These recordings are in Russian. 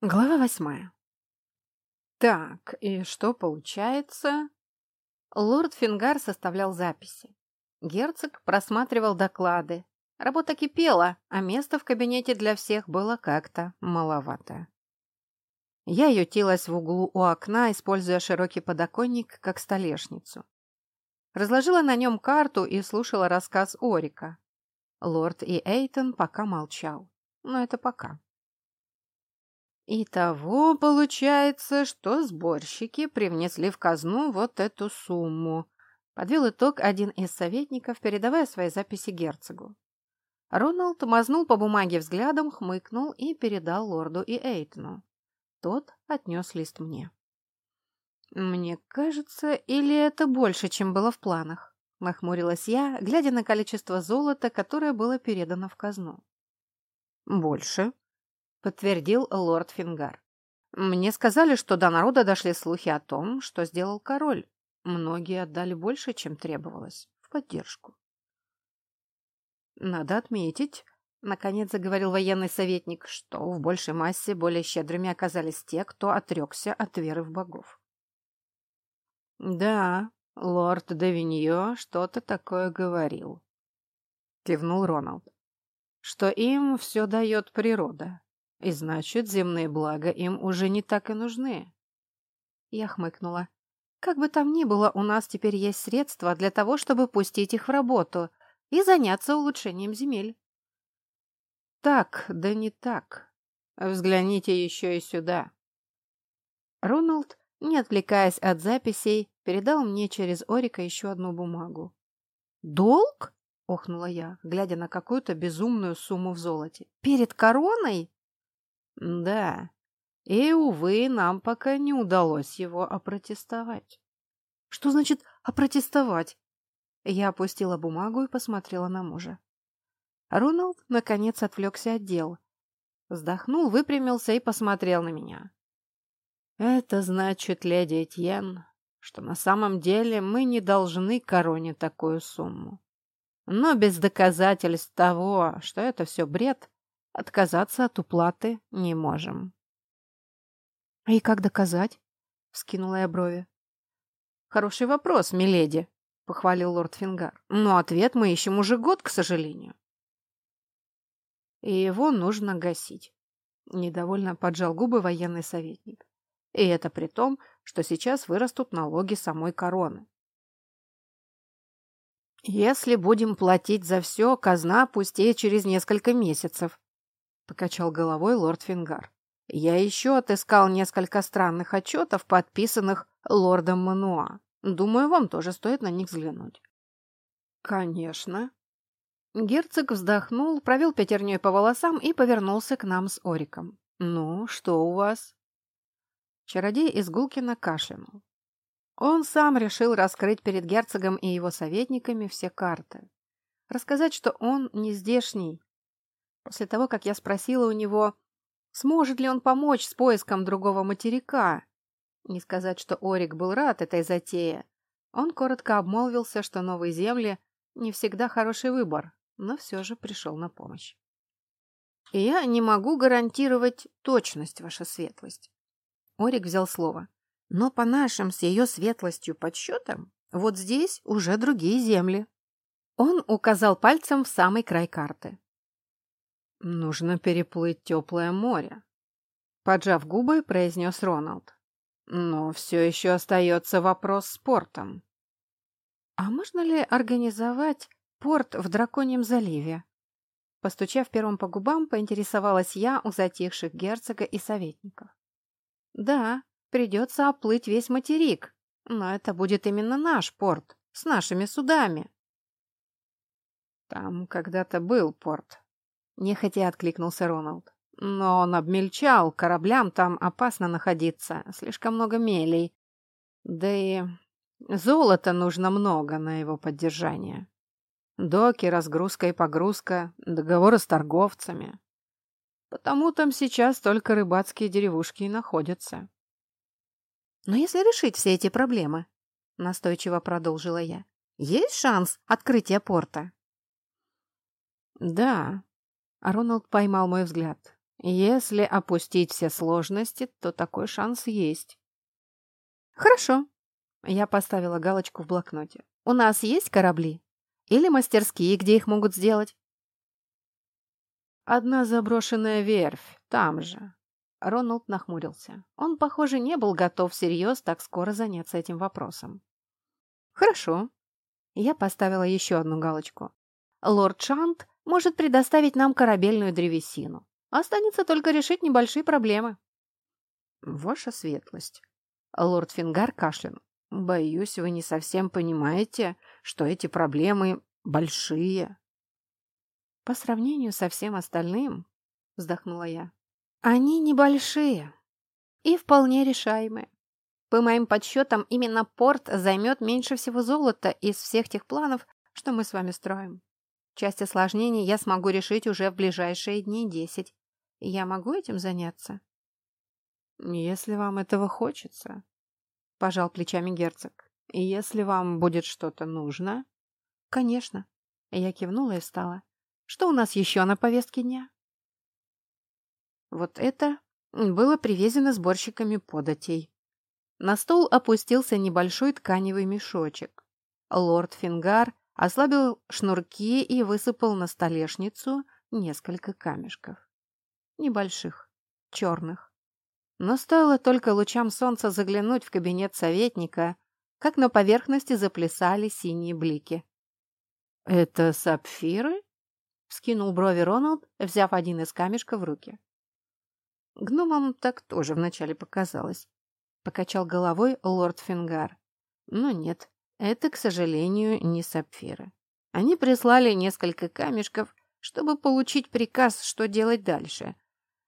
Глава восьмая. Так, и что получается? Лорд Фингар составлял записи. Герцог просматривал доклады. Работа кипела, а места в кабинете для всех было как-то маловато. Я ютилась в углу у окна, используя широкий подоконник как столешницу. Разложила на нем карту и слушала рассказ Орика. Лорд и Эйтон пока молчал. Но это пока. Итого получается, что сборщики привнесли в казну вот эту сумму. Подвел итог один из советников, передавая свои записи герцогу. Роналд мазнул по бумаге взглядом, хмыкнул и передал лорду и Эйтону. Тот отнес лист мне. «Мне кажется, или это больше, чем было в планах?» — нахмурилась я, глядя на количество золота, которое было передано в казну. «Больше», — подтвердил лорд Фингар. «Мне сказали, что до народа дошли слухи о том, что сделал король. Многие отдали больше, чем требовалось, в поддержку». «Надо отметить», — наконец заговорил военный советник, что в большей массе более щедрыми оказались те, кто отрекся от веры в богов. «Да, лорд Давиньо что-то такое говорил», — кивнул Роналд, — «что им все дает природа, и значит, земные блага им уже не так и нужны. Я хмыкнула. Как бы там ни было, у нас теперь есть средства для того, чтобы пустить их в работу и заняться улучшением земель. Так, да не так. Взгляните еще и сюда. Роналд, не отвлекаясь от записей, передал мне через Орика еще одну бумагу. «Долг?» — охнула я, глядя на какую-то безумную сумму в золоте. «Перед короной?» Да, и, увы, нам пока не удалось его опротестовать. Что значит опротестовать? Я опустила бумагу и посмотрела на мужа. Роналд, наконец, отвлекся от дел. Вздохнул, выпрямился и посмотрел на меня. «Это значит, леди Этьен, что на самом деле мы не должны короне такую сумму. Но без доказательств того, что это все бред, Отказаться от уплаты не можем. — И как доказать? — вскинула я брови. — Хороший вопрос, миледи, — похвалил лорд Фингар. — Но ответ мы ищем уже год, к сожалению. И его нужно гасить. Недовольно поджал губы военный советник. И это при том, что сейчас вырастут налоги самой короны. Если будем платить за все, казна пустеет через несколько месяцев, покачал головой лорд Фингар. Я еще отыскал несколько странных отчетов, подписанных лордом Мануа. Думаю, вам тоже стоит на них взглянуть. Конечно. Герцог вздохнул, провел пятерней по волосам и повернулся к нам с Ориком. Ну, что у вас? Чародей из Гулкина кашлянул. Он сам решил раскрыть перед герцогом и его советниками все карты. Рассказать, что он не здешний, После того, как я спросила у него, сможет ли он помочь с поиском другого материка. Не сказать, что Орик был рад этой затее. Он коротко обмолвился, что новые земли не всегда хороший выбор, но все же пришел на помощь. «Я не могу гарантировать точность, ваша светлость». Орик взял слово. «Но по нашим с ее светлостью подсчетам, вот здесь уже другие земли». Он указал пальцем в самый край карты. «Нужно переплыть теплое море», — поджав губы, произнес Роналд. «Но все еще остается вопрос с портом». «А можно ли организовать порт в Драконьем заливе?» Постучав первым по губам, поинтересовалась я у затихших герцога и советников. «Да, придется оплыть весь материк, но это будет именно наш порт, с нашими судами». «Там когда-то был порт», Нехотя откликнулся Роналд. Но он обмельчал, кораблям там опасно находиться, слишком много мелей. Да и золота нужно много на его поддержание. Доки, разгрузка и погрузка, договоры с торговцами. Потому там сейчас только рыбацкие деревушки и находятся. Но если решить все эти проблемы, настойчиво продолжила я, есть шанс открытия порта? Да, Роналд поймал мой взгляд. Если опустить все сложности, то такой шанс есть. Хорошо. Я поставила галочку в блокноте. У нас есть корабли? Или мастерские, где их могут сделать? Одна заброшенная верфь, там же. Роналд нахмурился. Он, похоже, не был готов всерьез так скоро заняться этим вопросом. Хорошо. Я поставила еще одну галочку. Лорд Шант может предоставить нам корабельную древесину. Останется только решить небольшие проблемы. Ваша светлость. Лорд Фингар кашлянул. Боюсь, вы не совсем понимаете, что эти проблемы большие. По сравнению со всем остальным, вздохнула я, они небольшие и вполне решаемые. По моим подсчетам, именно порт займет меньше всего золота из всех тех планов, что мы с вами строим. Часть осложнений я смогу решить уже в ближайшие дни десять. Я могу этим заняться? Если вам этого хочется, — пожал плечами герцог. И если вам будет что-то нужно... Конечно. Я кивнула и встала. Что у нас еще на повестке дня? Вот это было привезено сборщиками податей. На стол опустился небольшой тканевый мешочек. Лорд Фингар ослабил шнурки и высыпал на столешницу несколько камешков. Небольших, черных. Но стоило только лучам солнца заглянуть в кабинет советника, как на поверхности заплясали синие блики. «Это сапфиры?» — вскинул брови Роналд, взяв один из камешков в руки. Гномам так тоже вначале показалось. Покачал головой лорд Фингар. Но нет, это, к сожалению, не сапфиры. Они прислали несколько камешков, чтобы получить приказ, что делать дальше.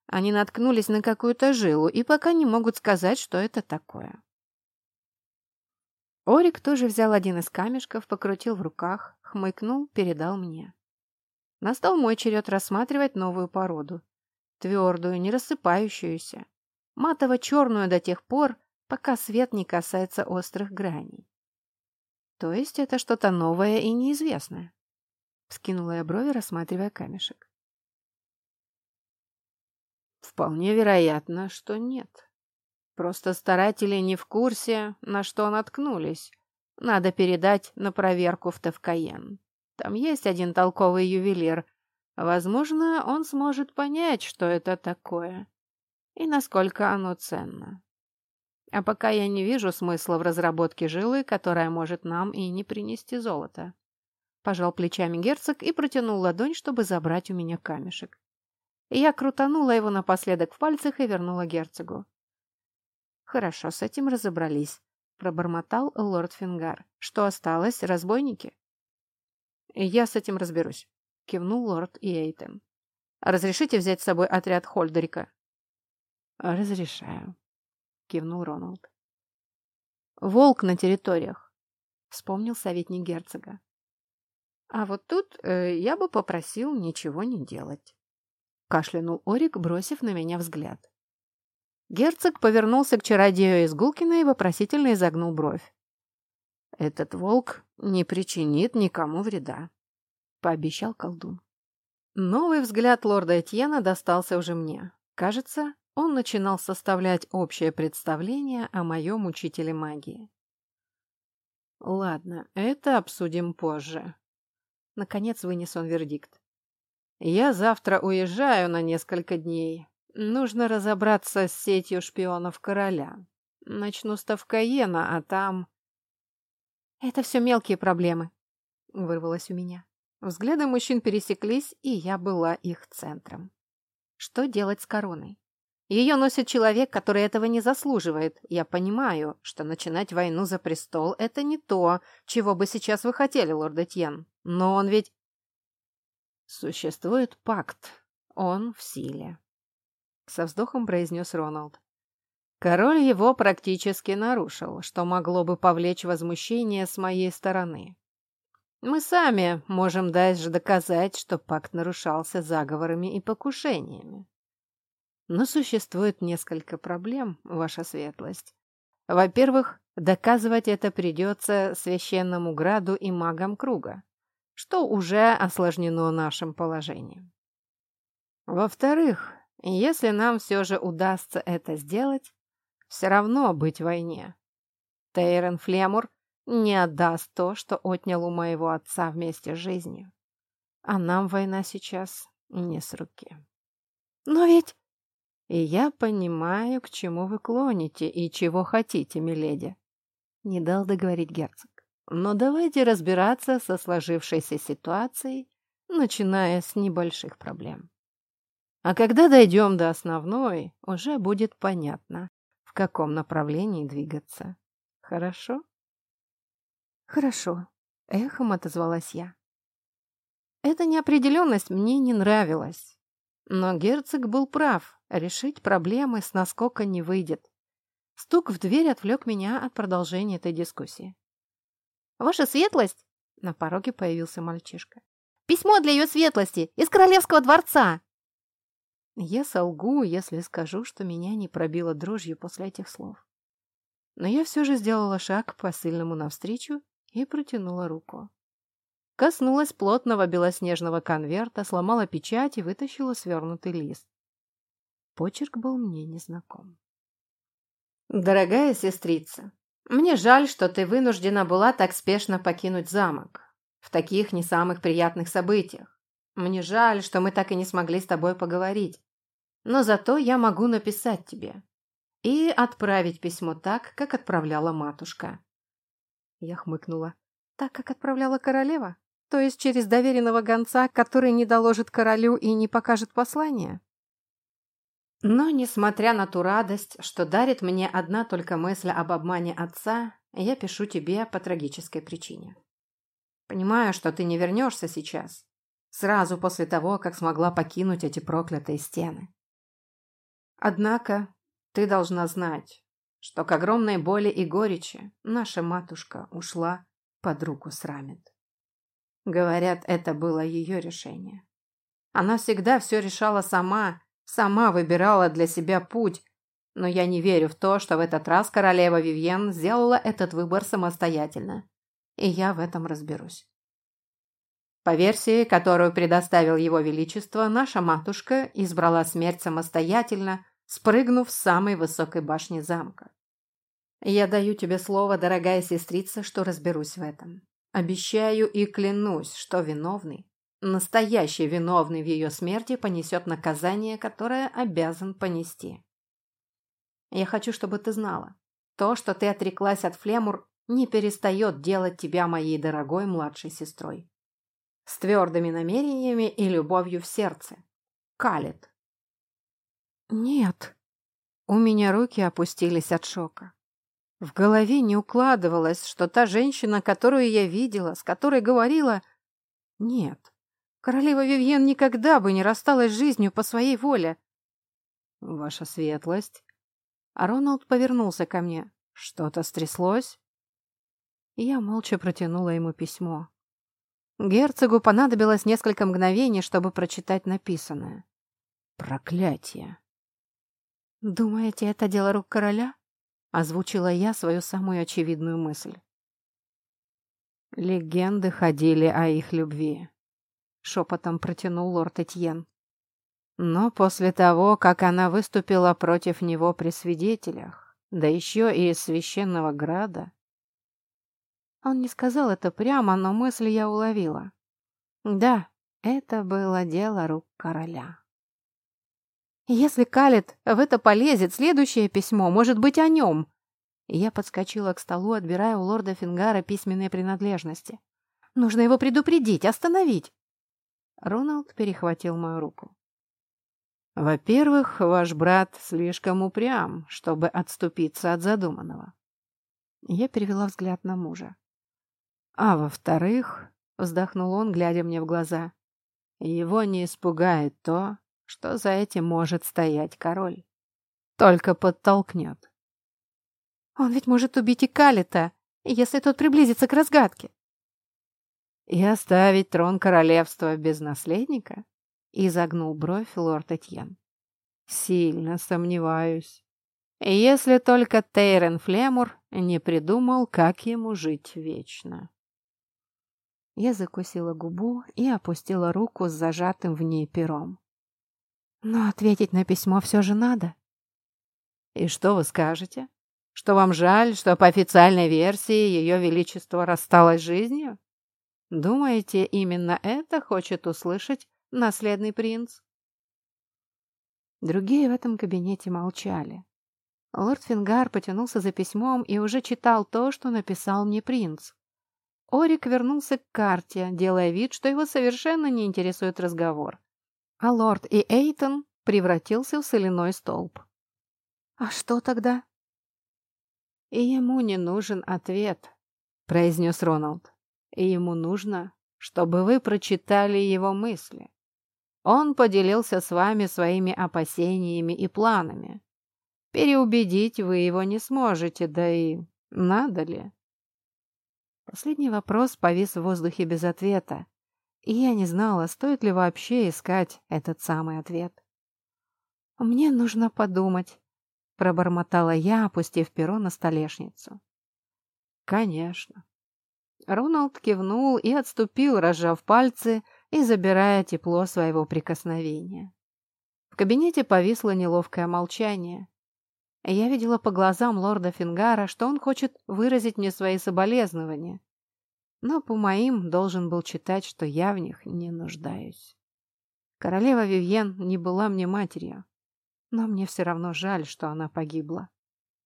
Они наткнулись на какую-то жилу и пока не могут сказать, что это такое. Орик тоже взял один из камешков, покрутил в руках, хмыкнул, передал мне. Настал мой черед рассматривать новую породу твердую, не рассыпающуюся, матово-черную до тех пор, пока свет не касается острых граней. То есть это что-то новое и неизвестное. Вскинула я брови, рассматривая камешек. Вполне вероятно, что нет. Просто старатели не в курсе, на что наткнулись. Надо передать на проверку в Тавкаен. Там есть один толковый ювелир, Возможно, он сможет понять, что это такое и насколько оно ценно. А пока я не вижу смысла в разработке жилы, которая может нам и не принести золото. Пожал плечами герцог и протянул ладонь, чтобы забрать у меня камешек. Я крутанула его напоследок в пальцах и вернула герцогу. «Хорошо, с этим разобрались», — пробормотал лорд Фингар. «Что осталось, разбойники?» «Я с этим разберусь», кивнул лорд Иейтен. «Разрешите взять с собой отряд Хольдерика?» «Разрешаю», — кивнул Роналд. «Волк на территориях», — вспомнил советник герцога. «А вот тут э, я бы попросил ничего не делать», — кашлянул Орик, бросив на меня взгляд. Герцог повернулся к чародею из Гулкина и вопросительно изогнул бровь. «Этот волк не причинит никому вреда», — пообещал колдун. Новый взгляд лорда Этьена достался уже мне. Кажется, он начинал составлять общее представление о моем учителе магии. «Ладно, это обсудим позже». Наконец вынес он вердикт. «Я завтра уезжаю на несколько дней. Нужно разобраться с сетью шпионов короля. Начну с Тавкаена, а там...» «Это все мелкие проблемы», — вырвалось у меня. Взгляды мужчин пересеклись, и я была их центром. Что делать с короной? Ее носит человек, который этого не заслуживает. Я понимаю, что начинать войну за престол – это не то, чего бы сейчас вы хотели, лорд Этьен. Но он ведь... Существует пакт. Он в силе. Со вздохом произнес Роналд. Король его практически нарушил, что могло бы повлечь возмущение с моей стороны. Мы сами можем даже доказать, что пакт нарушался заговорами и покушениями. Но существует несколько проблем, ваша светлость. Во-первых, доказывать это придется священному граду и магам круга, что уже осложнено нашим положением. Во-вторых, Если нам все же удастся это сделать, все равно быть в войне. Тейрен Флемур не отдаст то, что отнял у моего отца вместе с жизнью. А нам война сейчас не с руки. Но ведь... И я понимаю, к чему вы клоните и чего хотите, миледи. Не дал договорить герцог. Но давайте разбираться со сложившейся ситуацией, начиная с небольших проблем. А когда дойдем до основной, уже будет понятно, в каком направлении двигаться. Хорошо? Хорошо, эхом отозвалась я. Эта неопределенность мне не нравилась. Но герцог был прав, решить проблемы с наскока не выйдет. Стук в дверь отвлек меня от продолжения этой дискуссии. «Ваша светлость!» — на пороге появился мальчишка. «Письмо для ее светлости! Из королевского дворца!» Я солгу, если скажу, что меня не пробило дрожью после этих слов. Но я все же сделала шаг посыльному навстречу и протянула руку. Коснулась плотного белоснежного конверта, сломала печать и вытащила свернутый лист. Почерк был мне незнаком. «Дорогая сестрица, мне жаль, что ты вынуждена была так спешно покинуть замок. В таких не самых приятных событиях. Мне жаль, что мы так и не смогли с тобой поговорить. Но зато я могу написать тебе и отправить письмо так, как отправляла матушка». Я хмыкнула. «Так, как отправляла королева?» То есть через доверенного гонца, который не доложит королю и не покажет послание? Но, несмотря на ту радость, что дарит мне одна только мысль об обмане отца, я пишу тебе по трагической причине. Понимаю, что ты не вернешься сейчас, сразу после того, как смогла покинуть эти проклятые стены. Однако ты должна знать, что к огромной боли и горечи наша матушка ушла под руку с Рамет. Говорят, это было ее решение. Она всегда все решала сама, сама выбирала для себя путь, но я не верю в то, что в этот раз королева Вивьен сделала этот выбор самостоятельно. И я в этом разберусь. По версии, которую предоставил его величество, наша матушка избрала смерть самостоятельно, спрыгнув с самой высокой башни замка. Я даю тебе слово, дорогая сестрица, что разберусь в этом. Обещаю и клянусь, что виновный, настоящий виновный в ее смерти понесет наказание, которое обязан понести. Я хочу, чтобы ты знала, то, что ты отреклась от Флемур, не перестает делать тебя моей дорогой младшей сестрой. С твердыми намерениями и любовью в сердце. Калит. Нет. У меня руки опустились от шока. В голове не укладывалось, что та женщина, которую я видела, с которой говорила... Нет, королева Вивьен никогда бы не рассталась жизнью по своей воле. Ваша светлость. А Роналд повернулся ко мне. Что-то стряслось? Я молча протянула ему письмо. Герцогу понадобилось несколько мгновений, чтобы прочитать написанное. Проклятие. Думаете, это дело рук короля? Озвучила я свою самую очевидную мысль. Легенды ходили о их любви. Шепотом протянул лорд Этьен. Но после того, как она выступила против него при свидетелях, да еще и из священного града... Он не сказал это прямо, но мысль я уловила. Да, это было дело рук короля. Если Калет в это полезет, следующее письмо может быть о нем. Я подскочила к столу, отбирая у лорда Фингара письменные принадлежности. Нужно его предупредить, остановить. Роналд перехватил мою руку. Во-первых, ваш брат слишком упрям, чтобы отступиться от задуманного. Я перевела взгляд на мужа. А во-вторых, вздохнул он, глядя мне в глаза, его не испугает то, что за этим может стоять король. Только подтолкнет. Он ведь может убить и Калита, если тот приблизится к разгадке. И оставить трон королевства без наследника? Изогнул бровь лорд Этьен. Сильно сомневаюсь. Если только Тейрен Флемур не придумал, как ему жить вечно. Я закусила губу и опустила руку с зажатым в ней пером. Но ответить на письмо все же надо. И что вы скажете? Что вам жаль, что по официальной версии Ее Величество рассталось жизнью? Думаете, именно это хочет услышать наследный принц? Другие в этом кабинете молчали. Лорд Фингар потянулся за письмом и уже читал то, что написал мне принц. Орик вернулся к карте, делая вид, что его совершенно не интересует разговор. А лорд и Эйтон превратился в соляной столб. «А что тогда?» «И ему не нужен ответ», — произнес Роналд. «И ему нужно, чтобы вы прочитали его мысли. Он поделился с вами своими опасениями и планами. Переубедить вы его не сможете, да и надо ли?» Последний вопрос повис в воздухе без ответа, и я не знала, стоит ли вообще искать этот самый ответ. «Мне нужно подумать», — пробормотала я, опустив перо на столешницу. «Конечно». Роналд кивнул и отступил, разжав пальцы и забирая тепло своего прикосновения. В кабинете повисло неловкое молчание. Я видела по глазам лорда Фингара, что он хочет выразить мне свои соболезнования, но по моим должен был читать, что я в них не нуждаюсь. Королева Вивьен не была мне матерью, но мне все равно жаль, что она погибла.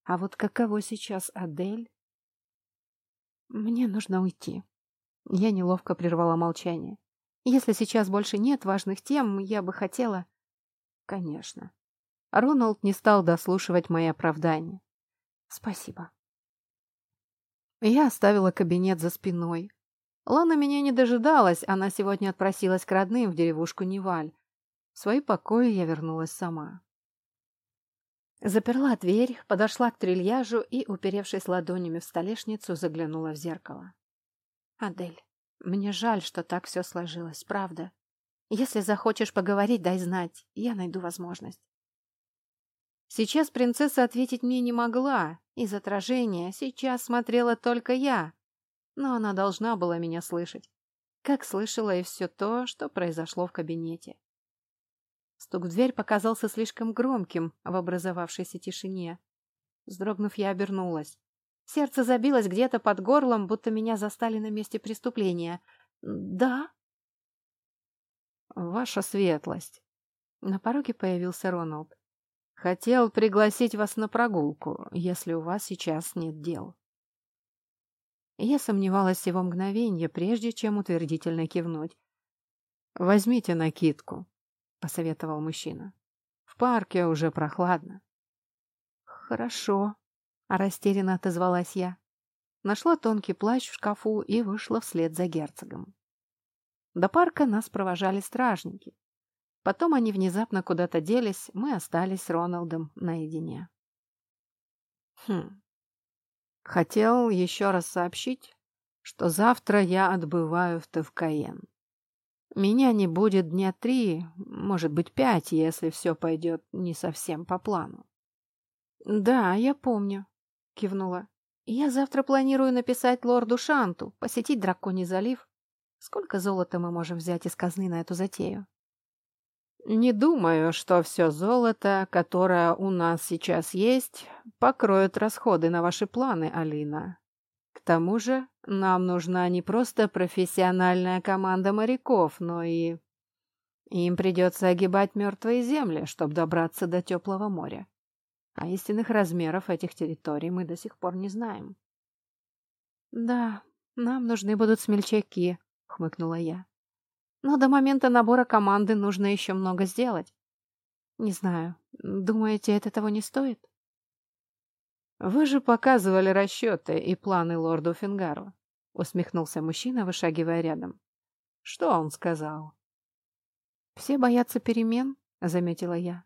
А вот каково сейчас Адель? Мне нужно уйти. Я неловко прервала молчание. Если сейчас больше нет важных тем, я бы хотела... Конечно. Роналд не стал дослушивать мои оправдания. Спасибо. Я оставила кабинет за спиной. Лана меня не дожидалась, она сегодня отпросилась к родным в деревушку Неваль. В свои покои я вернулась сама. Заперла дверь, подошла к трильяжу и, уперевшись ладонями в столешницу, заглянула в зеркало. «Адель, мне жаль, что так все сложилось, правда. Если захочешь поговорить, дай знать, я найду возможность. Сейчас принцесса ответить мне не могла. Из отражения сейчас смотрела только я. Но она должна была меня слышать. Как слышала и все то, что произошло в кабинете. Стук в дверь показался слишком громким в образовавшейся тишине. Вздрогнув, я обернулась. Сердце забилось где-то под горлом, будто меня застали на месте преступления. «Да?» «Ваша светлость». На пороге появился Роналд. Хотел пригласить вас на прогулку, если у вас сейчас нет дел. Я сомневалась всего мгновенья, прежде чем утвердительно кивнуть. «Возьмите накидку», — посоветовал мужчина. «В парке уже прохладно». «Хорошо», — растерянно отозвалась я. Нашла тонкий плащ в шкафу и вышла вслед за герцогом. До парка нас провожали стражники. Потом они внезапно куда-то делись, мы остались с Роналдом наедине. Хм. Хотел еще раз сообщить, что завтра я отбываю в Тевкаен. Меня не будет дня три, может быть, пять, если все пойдет не совсем по плану. «Да, я помню», — кивнула. «Я завтра планирую написать лорду Шанту, посетить Драконий залив. Сколько золота мы можем взять из казны на эту затею?» Не думаю, что все золото, которое у нас сейчас есть, покроет расходы на ваши планы, Алина. К тому же нам нужна не просто профессиональная команда моряков, но и... Им придется огибать мертвые земли, чтобы добраться до теплого моря. А истинных размеров этих территорий мы до сих пор не знаем. «Да, нам нужны будут смельчаки», — хмыкнула я. Но до момента набора команды нужно еще много сделать. Не знаю, думаете, это того не стоит? Вы же показывали расчеты и планы лорду Фингару, усмехнулся мужчина, вышагивая рядом. Что он сказал? Все боятся перемен, заметила я.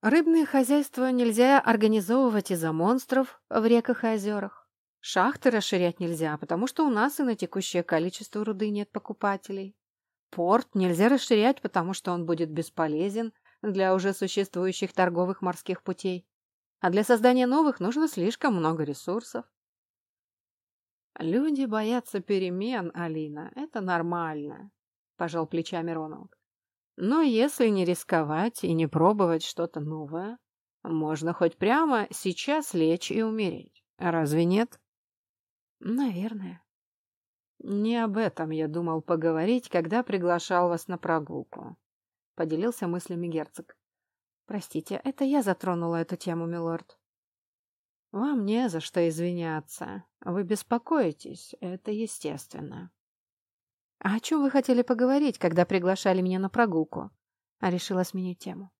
Рыбное хозяйство нельзя организовывать из-за монстров в реках и озерах. Шахты расширять нельзя, потому что у нас и на текущее количество руды нет покупателей. Порт нельзя расширять, потому что он будет бесполезен для уже существующих торговых морских путей. А для создания новых нужно слишком много ресурсов. Люди боятся перемен, Алина. Это нормально, пожал плечами Роналд. Но если не рисковать и не пробовать что-то новое, можно хоть прямо сейчас лечь и умереть. Разве нет? Наверное. Не об этом я думал поговорить, когда приглашал вас на прогулку. Поделился мыслями герцог. Простите, это я затронула эту тему, милорд. Вам не за что извиняться. Вы беспокоитесь, это естественно. А о чем вы хотели поговорить, когда приглашали меня на прогулку? А решила сменить тему.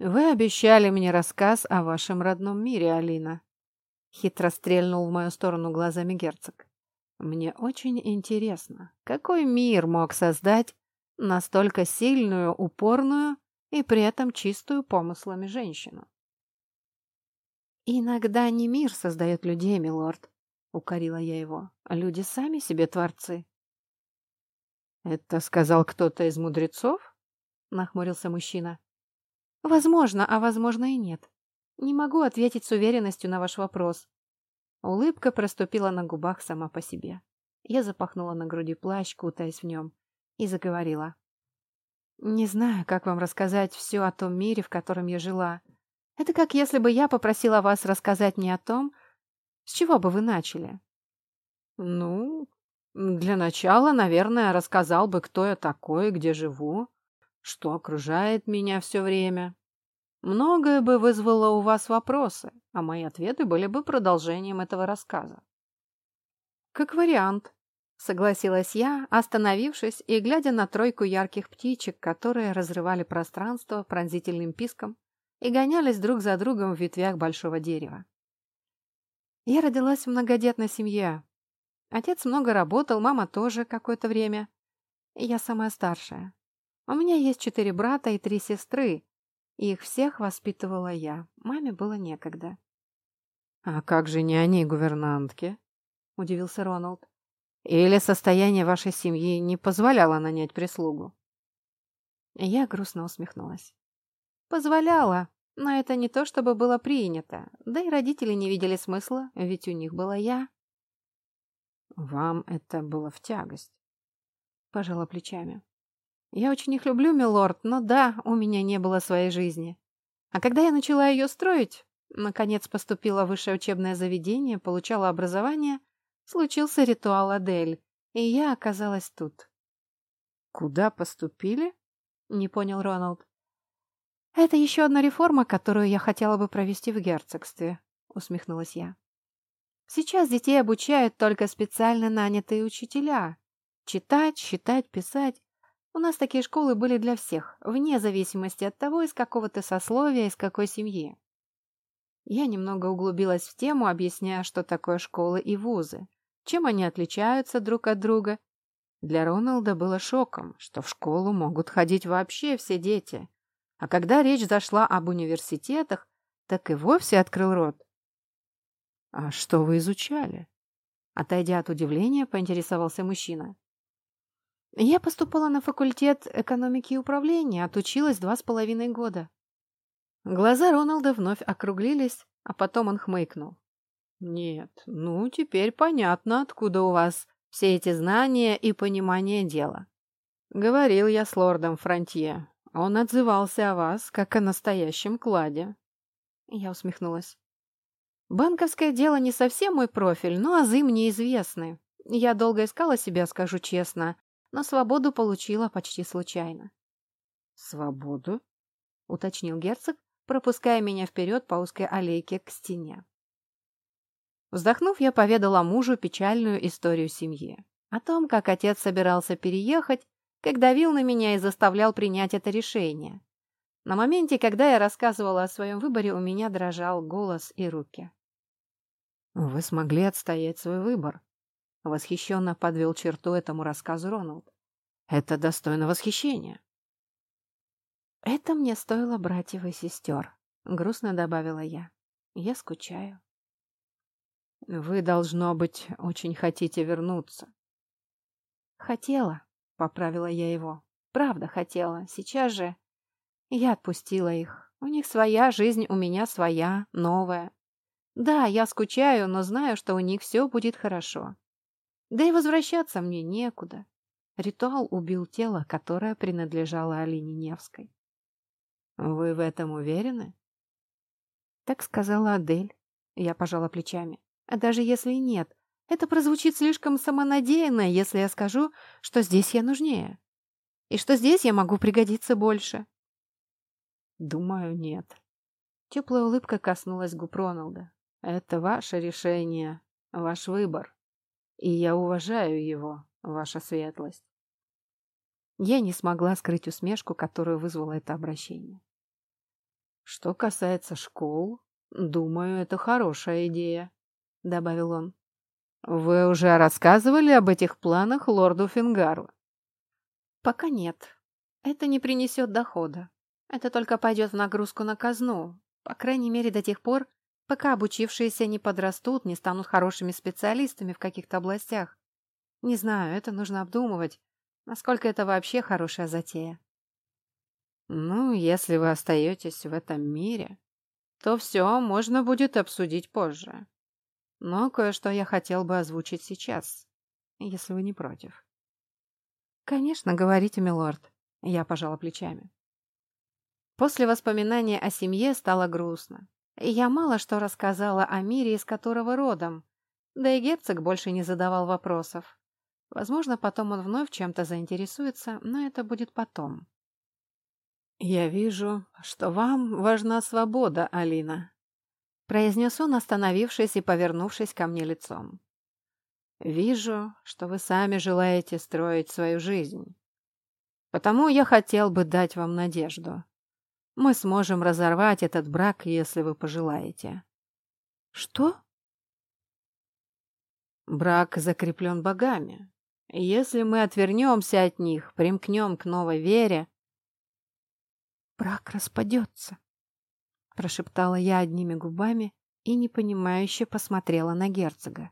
Вы обещали мне рассказ о вашем родном мире, Алина. Хитро стрельнул в мою сторону глазами герцог. Мне очень интересно, какой мир мог создать настолько сильную, упорную и при этом чистую помыслами женщину? «Иногда не мир создает людей, милорд», — укорила я его. «Люди сами себе творцы». «Это сказал кто-то из мудрецов?» — нахмурился мужчина. «Возможно, а возможно и нет. Не могу ответить с уверенностью на ваш вопрос». Улыбка проступила на губах сама по себе. Я запахнула на груди плащ, кутаясь в нем, и заговорила. «Не знаю, как вам рассказать все о том мире, в котором я жила, это как если бы я попросила вас рассказать мне о том, с чего бы вы начали. Ну, для начала, наверное, рассказал бы, кто я такой, где живу, что окружает меня все время. Многое бы вызвало у вас вопросы, а мои ответы были бы продолжением этого рассказа. Как вариант, согласилась я, остановившись и глядя на тройку ярких птичек, которые разрывали пространство пронзительным писком и гонялись друг за другом в ветвях большого дерева. Я родилась в многодетной семье. Отец много работал, мама тоже какое-то время. Я самая старшая. У меня есть четыре брата и три сестры. Их всех воспитывала я. Маме было некогда. «А как же не они, гувернантки?» – удивился Роналд. «Или состояние вашей семьи не позволяло нанять прислугу?» Я грустно усмехнулась. Позволяла, но это не то, чтобы было принято. Да и родители не видели смысла, ведь у них была я. Вам это было в тягость. Пожала плечами. Я очень их люблю, милорд, но да, у меня не было своей жизни. А когда я начала ее строить, наконец поступила в высшее учебное заведение, получала образование, случился ритуал Адель, и я оказалась тут. «Куда поступили?» — не понял Роналд. «Это еще одна реформа, которую я хотела бы провести в герцогстве», — усмехнулась я. «Сейчас детей обучают только специально нанятые учителя. Читать, считать, писать. У нас такие школы были для всех, вне зависимости от того, из какого ты сословия, из какой семьи». Я немного углубилась в тему, объясняя, что такое школы и вузы, чем они отличаются друг от друга. Для Роналда было шоком, что в школу могут ходить вообще все дети, а когда речь зашла об университетах, так и вовсе открыл рот. «А что вы изучали?» Отойдя от удивления, поинтересовался мужчина. «Я поступала на факультет экономики и управления, отучилась два с половиной года». Глаза Роналда вновь округлились, а потом он хмыкнул. «Нет, ну, теперь понятно, откуда у вас все эти знания и понимание дела. Говорил я с лордом Фронтье. Он отзывался о вас, как о настоящем кладе. Я усмехнулась. Банковское дело не совсем мой профиль, но азы мне известны. Я долго искала себя, скажу честно, но свободу получила почти случайно. «Свободу?» — уточнил герцог, пропуская меня вперед по узкой аллейке к стене. Вздохнув, я поведала мужу печальную историю семьи. О том, как отец собирался переехать, как давил на меня и заставлял принять это решение. На моменте, когда я рассказывала о своем выборе, у меня дрожал голос и руки. «Вы смогли отстоять свой выбор», — восхищенно подвел черту этому рассказу Роналд. «Это достойно восхищения». «Это мне стоило братьев и сестер», — грустно добавила я. «Я скучаю». «Вы, должно быть, очень хотите вернуться». «Хотела», — поправила я его. «Правда хотела. Сейчас же...» Я отпустила их. У них своя жизнь, у меня своя, новая. Да, я скучаю, но знаю, что у них все будет хорошо. Да и возвращаться мне некуда. Ритуал убил тело, которое принадлежало Алине Невской. «Вы в этом уверены?» Так сказала Адель. Я пожала плечами. А даже если нет, это прозвучит слишком самонадеянно, если я скажу, что здесь я нужнее. И что здесь я могу пригодиться больше. Думаю, нет. Теплая улыбка коснулась губ Роналда. Это ваше решение, ваш выбор. И я уважаю его, ваша светлость. Я не смогла скрыть усмешку, которую вызвало это обращение. Что касается школ, думаю, это хорошая идея, добавил он. Вы уже рассказывали об этих планах лорду Фингару? Пока нет. Это не принесет дохода. Это только пойдет в нагрузку на казну. По крайней мере, до тех пор, пока обучившиеся не подрастут, не станут хорошими специалистами в каких-то областях. Не знаю, это нужно обдумывать, насколько это вообще хорошая затея. Ну, если вы остаетесь в этом мире, то все можно будет обсудить позже. Но кое-что я хотел бы озвучить сейчас, если вы не против. Конечно, говорите, милорд. Я пожала плечами. После воспоминания о семье стало грустно. Я мало что рассказала о мире, из которого родом. Да и герцог больше не задавал вопросов. Возможно, потом он вновь чем-то заинтересуется, но это будет потом. «Я вижу, что вам важна свобода, Алина», — произнес он, остановившись и повернувшись ко мне лицом. «Вижу, что вы сами желаете строить свою жизнь. Потому я хотел бы дать вам надежду. Мы сможем разорвать этот брак, если вы пожелаете». «Что?» «Брак закреплен богами. Если мы отвернемся от них, примкнем к новой вере, брак распадется», — прошептала я одними губами и непонимающе посмотрела на герцога.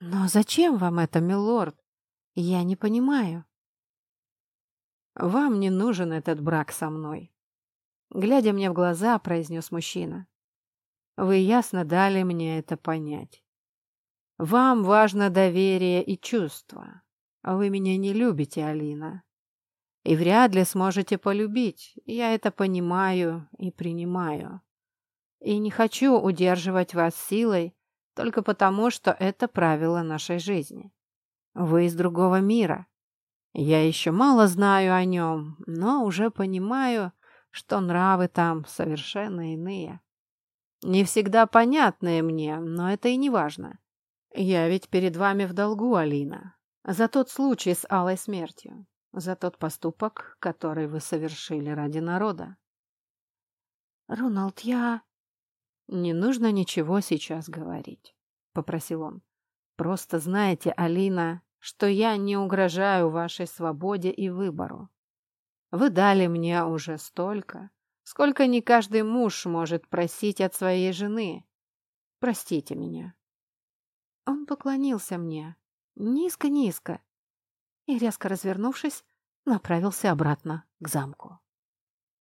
«Но зачем вам это, милорд? Я не понимаю». «Вам не нужен этот брак со мной», — глядя мне в глаза, произнес мужчина. «Вы ясно дали мне это понять. Вам важно доверие и чувство. Вы меня не любите, Алина и вряд ли сможете полюбить. Я это понимаю и принимаю. И не хочу удерживать вас силой только потому, что это правило нашей жизни. Вы из другого мира. Я еще мало знаю о нем, но уже понимаю, что нравы там совершенно иные. Не всегда понятные мне, но это и не важно. Я ведь перед вами в долгу, Алина, за тот случай с алой смертью за тот поступок, который вы совершили ради народа. «Роналд, я...» «Не нужно ничего сейчас говорить», — попросил он. «Просто знайте, Алина, что я не угрожаю вашей свободе и выбору. Вы дали мне уже столько, сколько не каждый муж может просить от своей жены. Простите меня». Он поклонился мне, низко-низко, и, резко развернувшись, направился обратно к замку.